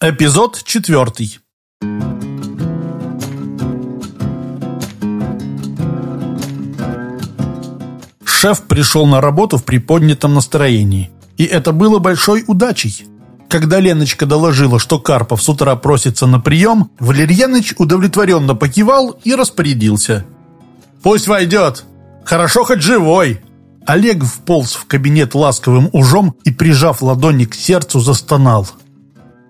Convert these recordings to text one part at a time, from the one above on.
Эпизод четвертый. Шеф пришел на работу в приподнятом настроении. И это было большой удачей. Когда Леночка доложила, что Карпов с утра просится на прием, Валерьяныч удовлетворенно покивал и распорядился. «Пусть войдет. Хорошо хоть живой». Олег вполз в кабинет ласковым ужом и, прижав ладони к сердцу, застонал.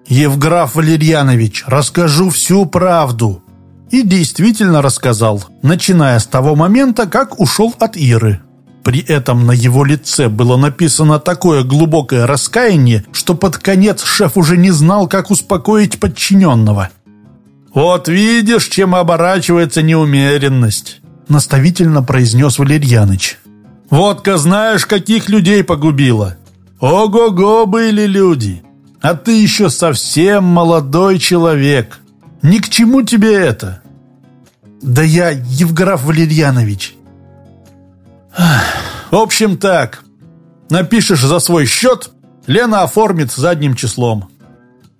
«Евграф Валерьянович, расскажу всю правду». И действительно рассказал, начиная с того момента, как ушел от Иры. При этом на его лице было написано такое глубокое раскаяние, что под конец шеф уже не знал, как успокоить подчиненного. «Вот видишь, чем оборачивается неумеренность», — наставительно произнес Валерьяныч. «Водка знаешь, каких людей погубила? Ого-го были люди!» А ты еще совсем молодой человек. Ни к чему тебе это. Да я Евграф Валерьянович. В общем так. Напишешь за свой счет, Лена оформит задним числом.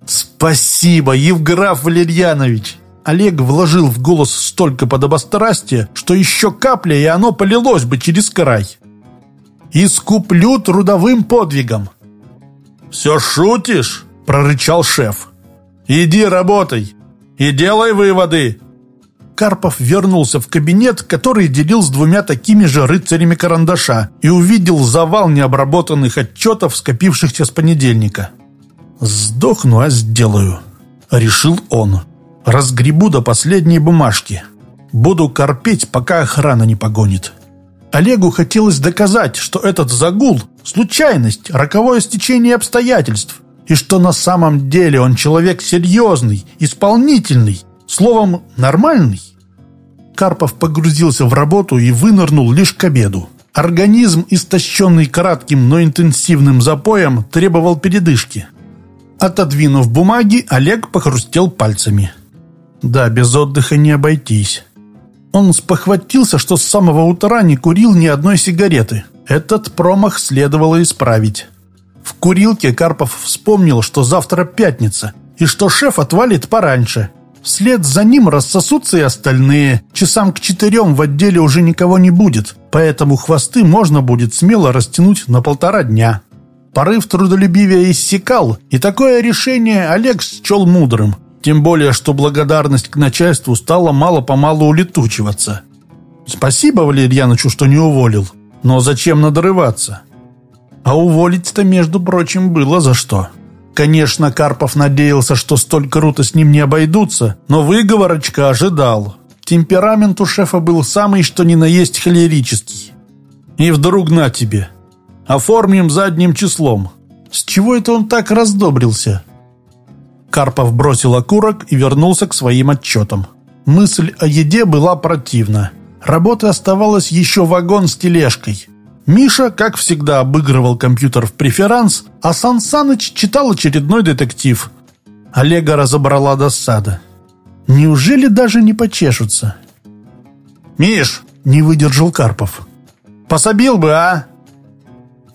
Спасибо, Евграф Валерьянович. Олег вложил в голос столько подобострастия, что еще капля, и оно полилось бы через край. «Искуплю трудовым подвигом», «Все шутишь?» – прорычал шеф. «Иди работай и делай выводы!» Карпов вернулся в кабинет, который делил с двумя такими же рыцарями карандаша, и увидел завал необработанных отчетов, скопившихся с понедельника. «Сдохну, а сделаю», — решил он. «Разгребу до последней бумажки. Буду корпеть, пока охрана не погонит». Олегу хотелось доказать, что этот загул – случайность, роковое стечение обстоятельств, и что на самом деле он человек серьезный, исполнительный, словом, нормальный. Карпов погрузился в работу и вынырнул лишь к обеду. Организм, истощенный кратким, но интенсивным запоем, требовал передышки. Отодвинув бумаги, Олег похрустел пальцами. Да, без отдыха не обойтись. Он спохватился, что с самого утра не курил ни одной сигареты. Этот промах следовало исправить. В курилке Карпов вспомнил, что завтра пятница, и что шеф отвалит пораньше. Вслед за ним рассосутся и остальные. Часам к четырем в отделе уже никого не будет, поэтому хвосты можно будет смело растянуть на полтора дня. Порыв трудолюбивия иссякал, и такое решение Олег счел мудрым – тем более, что благодарность к начальству стала мало-помалу улетучиваться. Спасибо Валерьянычу, что не уволил. Но зачем надрываться? А уволить-то, между прочим, было за что. Конечно, Карпов надеялся, что столь круто с ним не обойдутся, но выговорочка ожидал. Темперамент у шефа был самый, что ни на есть холерический. И вдруг на тебе. Оформим задним числом. С чего это он так раздобрился? Карпов бросил окурок и вернулся к своим отчетам. Мысль о еде была противна. Работы оставалось еще вагон с тележкой. Миша, как всегда, обыгрывал компьютер в преферанс, а Сан Саныч читал очередной детектив. Олега разобрала досада. Неужели даже не почешутся? «Миш!» — не выдержал Карпов. «Пособил бы, а?»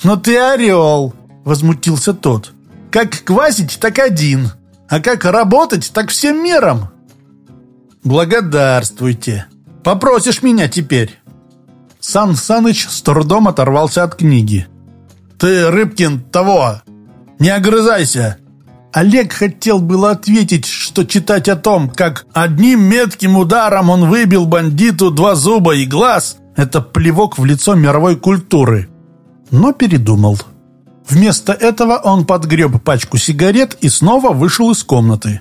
«Но ты орел!» — возмутился тот. «Как квасить, так один!» А как работать, так всем миром. Благодарствуйте. Попросишь меня теперь. Сан Саныч с трудом оторвался от книги. Ты, Рыбкин, того, не огрызайся. Олег хотел было ответить, что читать о том, как одним метким ударом он выбил бандиту два зуба и глаз, это плевок в лицо мировой культуры. Но передумал. Вместо этого он подгреб пачку сигарет и снова вышел из комнаты.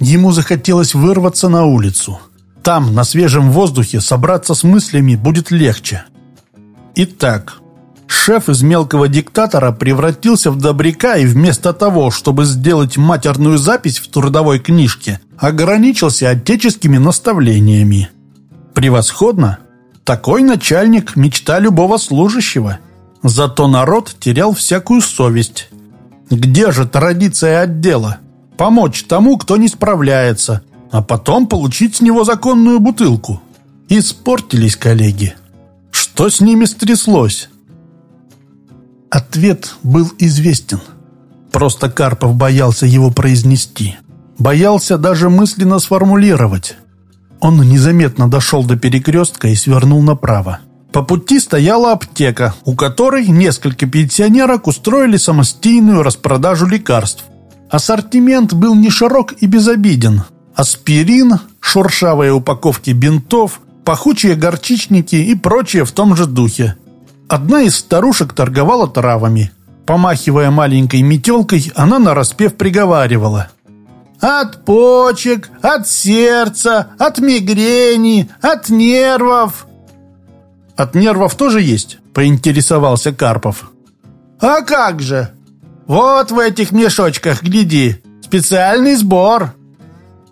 Ему захотелось вырваться на улицу. Там, на свежем воздухе, собраться с мыслями будет легче. Итак, шеф из мелкого диктатора превратился в добряка и вместо того, чтобы сделать матерную запись в трудовой книжке, ограничился отеческими наставлениями. Превосходно! Такой начальник – мечта любого служащего – Зато народ терял всякую совесть. Где же традиция отдела? Помочь тому, кто не справляется, а потом получить с него законную бутылку. Испортились коллеги. Что с ними стряслось? Ответ был известен. Просто Карпов боялся его произнести. Боялся даже мысленно сформулировать. Он незаметно дошел до перекрестка и свернул направо. По пути стояла аптека, у которой несколько пенсионерок устроили самостийную распродажу лекарств. Ассортимент был не широк и безобиден. Аспирин, шуршавые упаковки бинтов, пахучие горчичники и прочее в том же духе. Одна из старушек торговала травами. Помахивая маленькой метелкой, она нараспев приговаривала. «От почек, от сердца, от мигрени, от нервов». «От нервов тоже есть?» – поинтересовался Карпов. «А как же? Вот в этих мешочках, гляди, специальный сбор».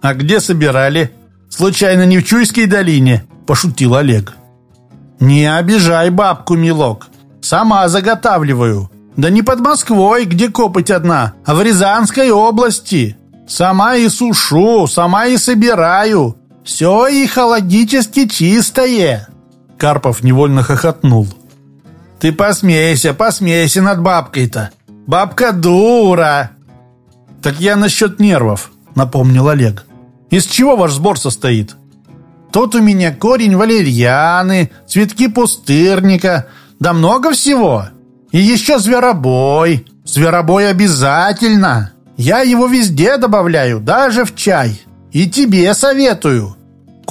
«А где собирали? Случайно не в Чуйской долине?» – пошутил Олег. «Не обижай бабку, милок. Сама заготавливаю. Да не под Москвой, где копоть одна, а в Рязанской области. Сама и сушу, сама и собираю. Все экологически чистое». Карпов невольно хохотнул. «Ты посмейся, посмейся над бабкой-то. Бабка дура!» «Так я насчет нервов», — напомнил Олег. «Из чего ваш сбор состоит?» Тут у меня корень валерьяны, цветки пустырника, да много всего. И еще зверобой. Зверобой обязательно. Я его везде добавляю, даже в чай. И тебе советую».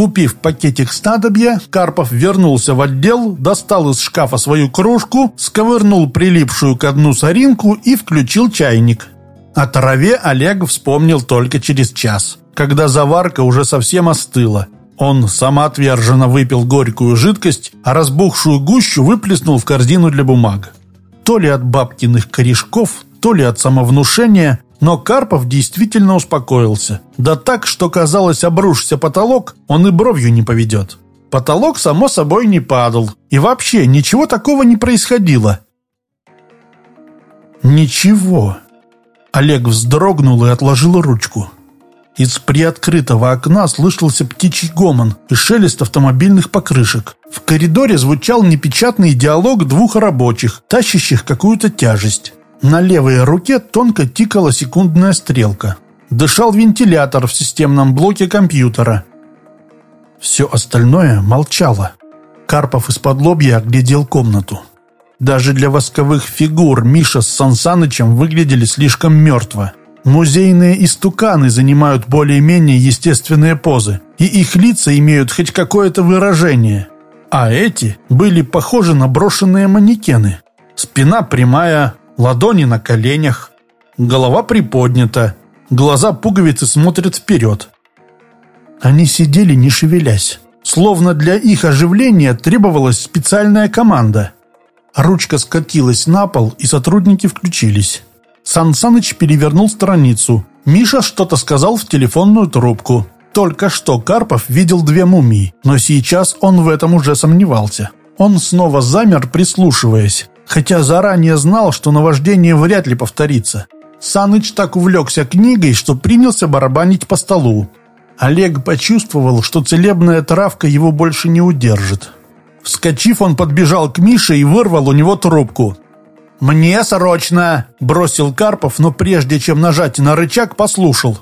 Купив пакетик снадобья, Карпов вернулся в отдел, достал из шкафа свою кружку, сковырнул прилипшую к дну соринку и включил чайник. О траве Олег вспомнил только через час, когда заварка уже совсем остыла. Он самоотверженно выпил горькую жидкость, а разбухшую гущу выплеснул в корзину для бумаг. То ли от бабкиных корешков, то ли от самовнушения, но Карпов действительно успокоился. Да так, что казалось, обрушься потолок, он и бровью не поведет. Потолок, само собой, не падал. И вообще, ничего такого не происходило. Ничего. Олег вздрогнул и отложил ручку. Из приоткрытого окна слышался птичий гомон и шелест автомобильных покрышек. В коридоре звучал непечатный диалог двух рабочих, тащащих какую-то тяжесть. На левой руке тонко тикала секундная стрелка. Дышал вентилятор в системном блоке компьютера. Все остальное молчало. Карпов из-под лобья оглядел комнату. Даже для восковых фигур Миша с Сансанычем выглядели слишком мертво. Музейные истуканы занимают более-менее естественные позы, и их лица имеют хоть какое-то выражение. А эти были похожи на брошенные манекены. Спина прямая, ладони на коленях, голова приподнята, глаза пуговицы смотрят вперед. Они сидели, не шевелясь. Словно для их оживления требовалась специальная команда. Ручка скатилась на пол, и сотрудники включились. Сан Саныч перевернул страницу. Миша что-то сказал в телефонную трубку. Только что Карпов видел две мумии, но сейчас он в этом уже сомневался. Он снова замер, прислушиваясь, хотя заранее знал, что наваждение вряд ли повторится. Саныч так увлекся книгой, что принялся барабанить по столу. Олег почувствовал, что целебная травка его больше не удержит. Вскочив, он подбежал к Мише и вырвал у него трубку. «Мне срочно!» – бросил Карпов, но прежде чем нажать на рычаг, послушал.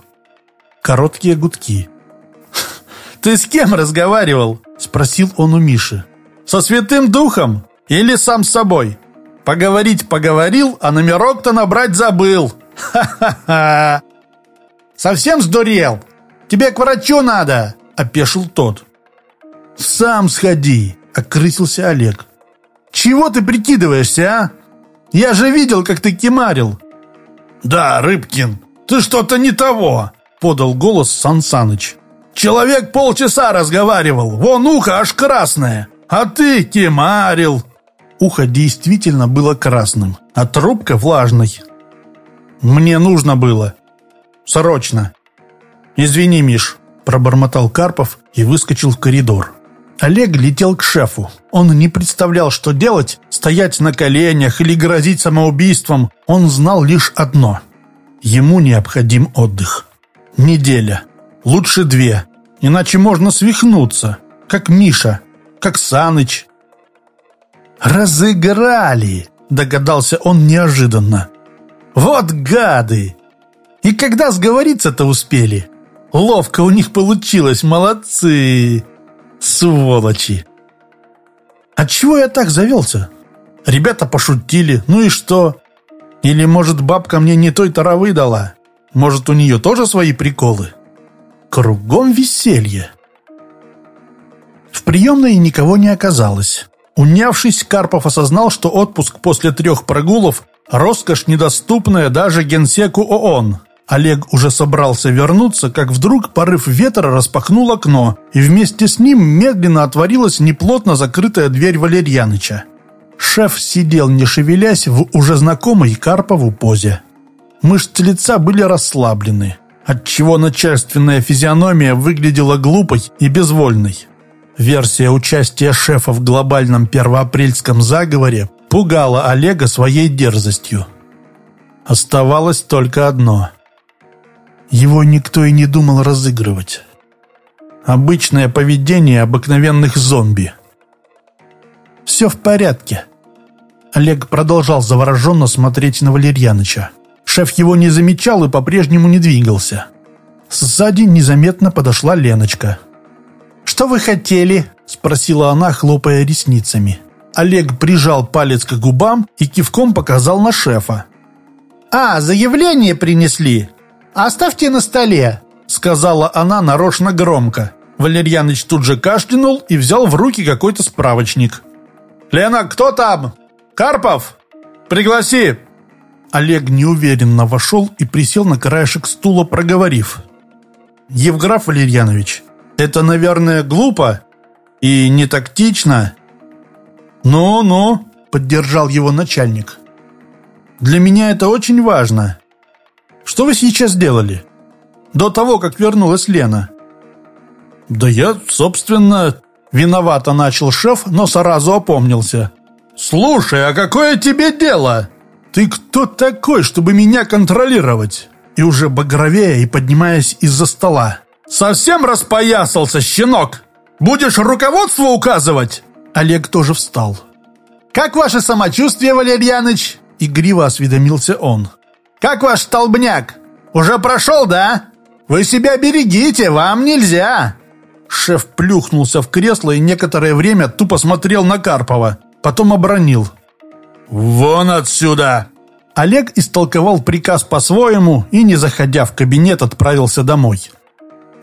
Короткие гудки. «Ты с кем разговаривал?» – спросил он у Миши. «Со Святым Духом? Или сам с собой?» «Поговорить поговорил, а номерок-то набрать забыл!» «Ха-ха-ха!» «Совсем сдурел? Тебе к врачу надо!» – опешил тот. «Сам сходи!» – окрысился Олег. «Чего ты прикидываешься, а? Я же видел, как ты кемарил!» «Да, Рыбкин, ты что-то не того!» — подал голос Сансаныч. «Человек полчаса разговаривал, вон ухо аж красное, а ты кемарил!» Ухо действительно было красным, а трубка влажной. «Мне нужно было. Срочно!» «Извини, Миш», — пробормотал Карпов и выскочил в коридор. Олег летел к шефу. Он не представлял, что делать, стоять на коленях или грозить самоубийством. Он знал лишь одно. Ему необходим отдых. Неделя. Лучше две. Иначе можно свихнуться. Как Миша. Как Саныч. «Разыграли!» – догадался он неожиданно. «Вот гады!» И когда сговориться-то успели? Ловко у них получилось, молодцы! Сволочи! Отчего я так завелся? Ребята пошутили, ну и что? Или, может, бабка мне не той таровы дала? Может, у нее тоже свои приколы? Кругом веселье. В приемной никого не оказалось. Унявшись, Карпов осознал, что отпуск после трех прогулов – роскошь, недоступная даже генсеку ООН. Олег уже собрался вернуться, как вдруг порыв ветра распахнул окно, и вместе с ним медленно отворилась неплотно закрытая дверь Валерьяныча. Шеф сидел, не шевелясь, в уже знакомой Карпову позе. Мышцы лица были расслаблены, отчего начальственная физиономия выглядела глупой и безвольной. Версия участия шефа в глобальном первоапрельском заговоре пугала Олега своей дерзостью. Оставалось только одно. Его никто и не думал разыгрывать. Обычное поведение обыкновенных зомби. «Все в порядке», Олег продолжал завороженно смотреть на Валерьяныча. Шеф его не замечал и по-прежнему не двигался. Сзади незаметно подошла Леночка. «Что вы хотели?» – спросила она, хлопая ресницами. Олег прижал палец к губам и кивком показал на шефа. «А, заявление принесли? Оставьте на столе», – сказала она нарочно громко. Валерьяныч тут же кашлянул и взял в руки какой-то справочник. «Лена, кто там?» «Карпов! Пригласи!» Олег неуверенно вошел и присел на краешек стула, проговорив. «Евграф Валерьянович, это, наверное, глупо и не тактично». «Ну-ну», — поддержал его начальник. «Для меня это очень важно. Что вы сейчас делали? До того, как вернулась Лена?» «Да я, собственно, виновато начал шеф, но сразу опомнился. «Слушай, а какое тебе дело? Ты кто такой, чтобы меня контролировать?» И уже багровея и поднимаясь из-за стола. «Совсем распоясался, щенок? Будешь руководство указывать?» Олег тоже встал. «Как ваше самочувствие, Валерьяныч?» Игриво осведомился он. «Как ваш столбняк? Уже прошел, да? Вы себя берегите, вам нельзя!» Шеф плюхнулся в кресло и некоторое время тупо смотрел на Карпова потом обронил. «Вон отсюда!» Олег истолковал приказ по-своему и, не заходя в кабинет, отправился домой.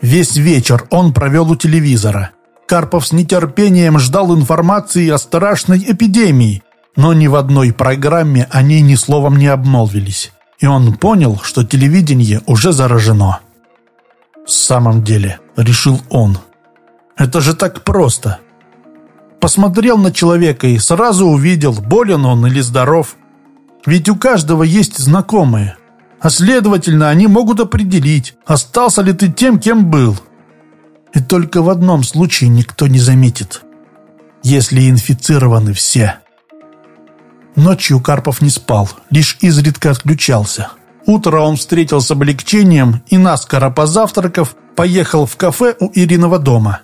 Весь вечер он провел у телевизора. Карпов с нетерпением ждал информации о страшной эпидемии, но ни в одной программе они ни словом не обмолвились. И он понял, что телевидение уже заражено. «В самом деле», — решил он, — «это же так просто. Посмотрел на человека и сразу увидел, болен он или здоров. Ведь у каждого есть знакомые. А следовательно, они могут определить, остался ли ты тем, кем был. И только в одном случае никто не заметит. Если инфицированы все. Ночью Карпов не спал, лишь изредка отключался. Утро он встретил с облегчением и, наскоро позавтракав, поехал в кафе у Ириного дома.